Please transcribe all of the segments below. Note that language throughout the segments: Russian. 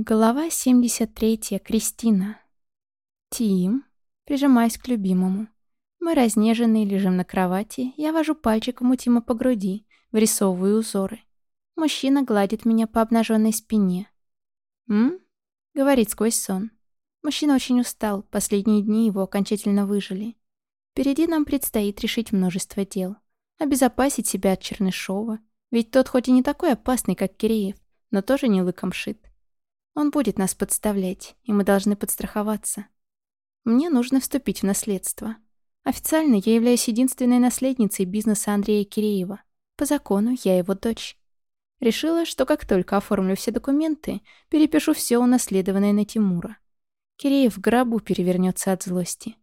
Глава 73. Кристина. Тим. Прижимаясь к любимому. Мы разнеженные, лежим на кровати. Я вожу пальчиком у Тима по груди, вырисовываю узоры. Мужчина гладит меня по обнаженной спине. «М?» — говорит сквозь сон. Мужчина очень устал, последние дни его окончательно выжили. Впереди нам предстоит решить множество дел. Обезопасить себя от Чернышова, ведь тот хоть и не такой опасный, как Киреев, но тоже не лыком шит. Он будет нас подставлять, и мы должны подстраховаться. Мне нужно вступить в наследство. Официально я являюсь единственной наследницей бизнеса Андрея Киреева. По закону я его дочь. Решила, что как только оформлю все документы, перепишу все унаследованное на Тимура. Киреев в гробу перевернется от злости.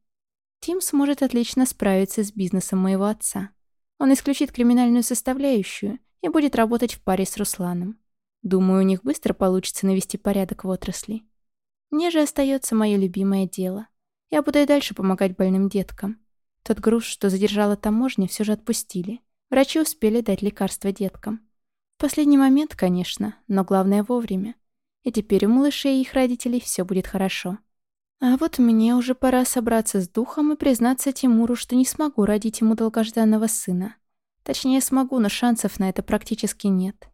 Тим сможет отлично справиться с бизнесом моего отца. Он исключит криминальную составляющую и будет работать в паре с Русланом. Думаю, у них быстро получится навести порядок в отрасли. Мне же остается мое любимое дело. Я буду и дальше помогать больным деткам. Тот груз, что задержала таможня, все же отпустили. Врачи успели дать лекарства деткам. В последний момент, конечно, но главное вовремя. И теперь у малышей и их родителей все будет хорошо. А вот мне уже пора собраться с духом и признаться Тимуру, что не смогу родить ему долгожданного сына. Точнее, смогу, но шансов на это практически нет.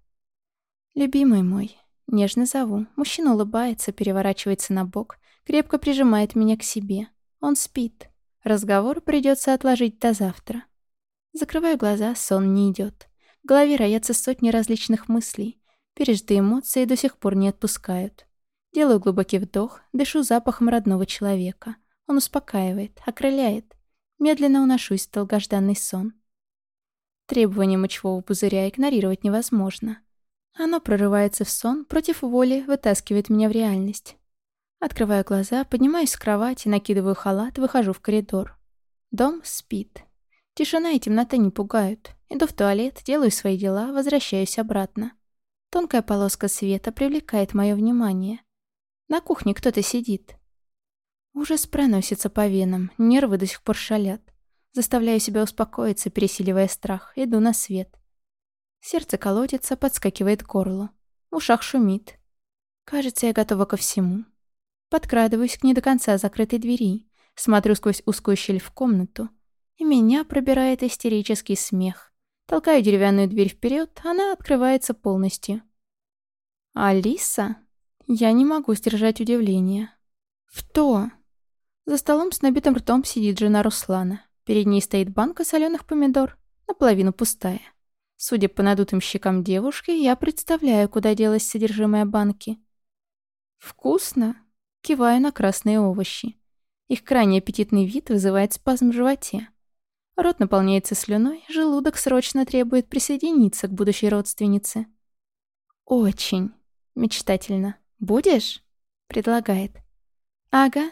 «Любимый мой». Нежно зову. Мужчина улыбается, переворачивается на бок, крепко прижимает меня к себе. Он спит. Разговор придется отложить до завтра. Закрываю глаза, сон не идет. В голове роятся сотни различных мыслей. Пережитые эмоции до сих пор не отпускают. Делаю глубокий вдох, дышу запахом родного человека. Он успокаивает, окрыляет. Медленно уношусь в долгожданный сон. Требования мочевого пузыря игнорировать невозможно. Оно прорывается в сон, против воли вытаскивает меня в реальность. Открываю глаза, поднимаюсь с кровати, накидываю халат, выхожу в коридор. Дом спит. Тишина и темнота не пугают. Иду в туалет, делаю свои дела, возвращаюсь обратно. Тонкая полоска света привлекает мое внимание. На кухне кто-то сидит. Ужас проносится по венам, нервы до сих пор шалят. Заставляю себя успокоиться, пересиливая страх. Иду на свет. Сердце колотится, подскакивает к горлу. В ушах шумит. Кажется, я готова ко всему. Подкрадываюсь к не до конца закрытой двери, смотрю сквозь узкую щель в комнату, и меня пробирает истерический смех. Толкаю деревянную дверь вперед, она открывается полностью. «Алиса?» Я не могу сдержать удивление. «В то?» За столом с набитым ртом сидит жена Руслана. Перед ней стоит банка соленых помидор, наполовину пустая. Судя по надутым щекам девушки, я представляю, куда делось содержимое банки. «Вкусно!» — киваю на красные овощи. Их крайне аппетитный вид вызывает спазм в животе. Рот наполняется слюной, желудок срочно требует присоединиться к будущей родственнице. «Очень!» — мечтательно. «Будешь?» — предлагает. «Ага».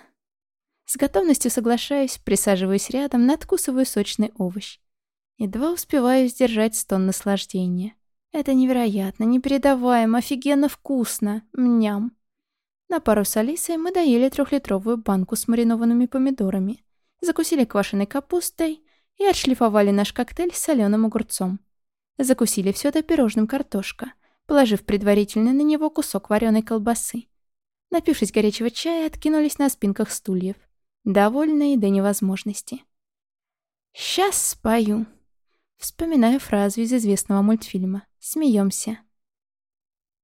С готовностью соглашаюсь, присаживаюсь рядом, надкусываю сочный овощ. Едва успеваю сдержать стон наслаждения. Это невероятно, непередаваемо, офигенно вкусно. Мням. На пару с Алисой мы доели трехлитровую банку с маринованными помидорами, закусили квашеной капустой и отшлифовали наш коктейль с соленым огурцом. Закусили все это пирожным картошка, положив предварительно на него кусок вареной колбасы. Напившись горячего чая, откинулись на спинках стульев, довольные до невозможности. «Сейчас спою», Вспоминаю фразу из известного мультфильма. Смеемся.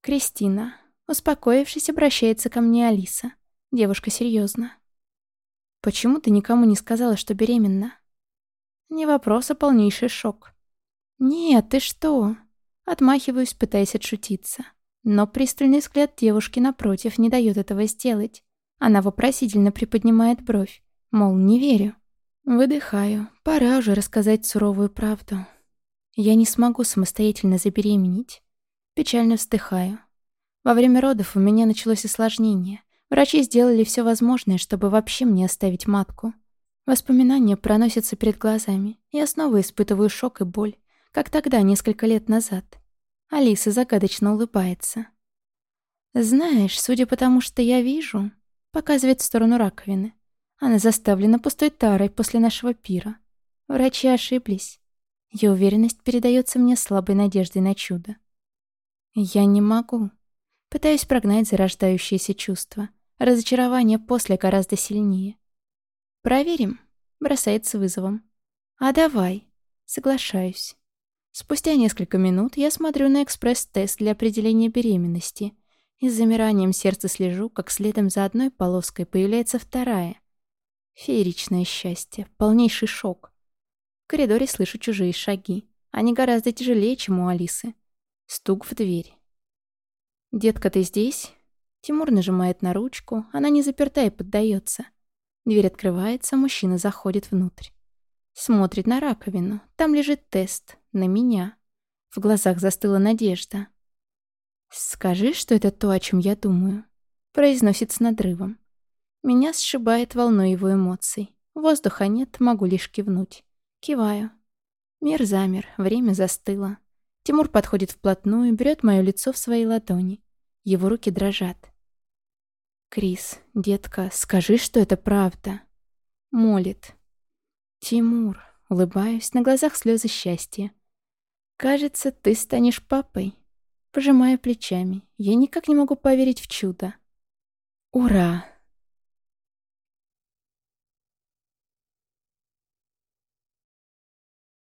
Кристина. Успокоившись, обращается ко мне Алиса. Девушка серьезно. «Почему ты никому не сказала, что беременна?» Не вопрос, а полнейший шок. «Нет, ты что?» Отмахиваюсь, пытаясь отшутиться. Но пристальный взгляд девушки напротив не дает этого сделать. Она вопросительно приподнимает бровь. Мол, не верю. Выдыхаю. Пора уже рассказать суровую правду. Я не смогу самостоятельно забеременеть. Печально вздыхаю. Во время родов у меня началось осложнение. Врачи сделали все возможное, чтобы вообще мне оставить матку. Воспоминания проносятся перед глазами. Я снова испытываю шок и боль, как тогда, несколько лет назад. Алиса загадочно улыбается. «Знаешь, судя по тому, что я вижу...» Показывает в сторону раковины. Она заставлена пустой тарой после нашего пира. Врачи ошиблись. Ее уверенность передается мне слабой надеждой на чудо. Я не могу. Пытаюсь прогнать зарождающееся чувство. Разочарование после гораздо сильнее. «Проверим?» — бросается вызовом. «А давай». Соглашаюсь. Спустя несколько минут я смотрю на экспресс-тест для определения беременности и с замиранием сердца слежу, как следом за одной полоской появляется вторая. Фееричное счастье, полнейший шок. В коридоре слышу чужие шаги. Они гораздо тяжелее, чем у Алисы. Стук в дверь. «Детка, ты здесь?» Тимур нажимает на ручку, она не заперта и поддается. Дверь открывается, мужчина заходит внутрь. Смотрит на раковину. Там лежит тест. На меня. В глазах застыла надежда. «Скажи, что это то, о чем я думаю», — произносит с надрывом. Меня сшибает волной его эмоций. Воздуха нет, могу лишь кивнуть. Киваю. Мир замер, время застыло. Тимур подходит вплотную, берет мое лицо в свои ладони. Его руки дрожат. «Крис, детка, скажи, что это правда». Молит. «Тимур», улыбаюсь, на глазах слезы счастья. «Кажется, ты станешь папой». Пожимаю плечами. Я никак не могу поверить в чудо. «Ура!»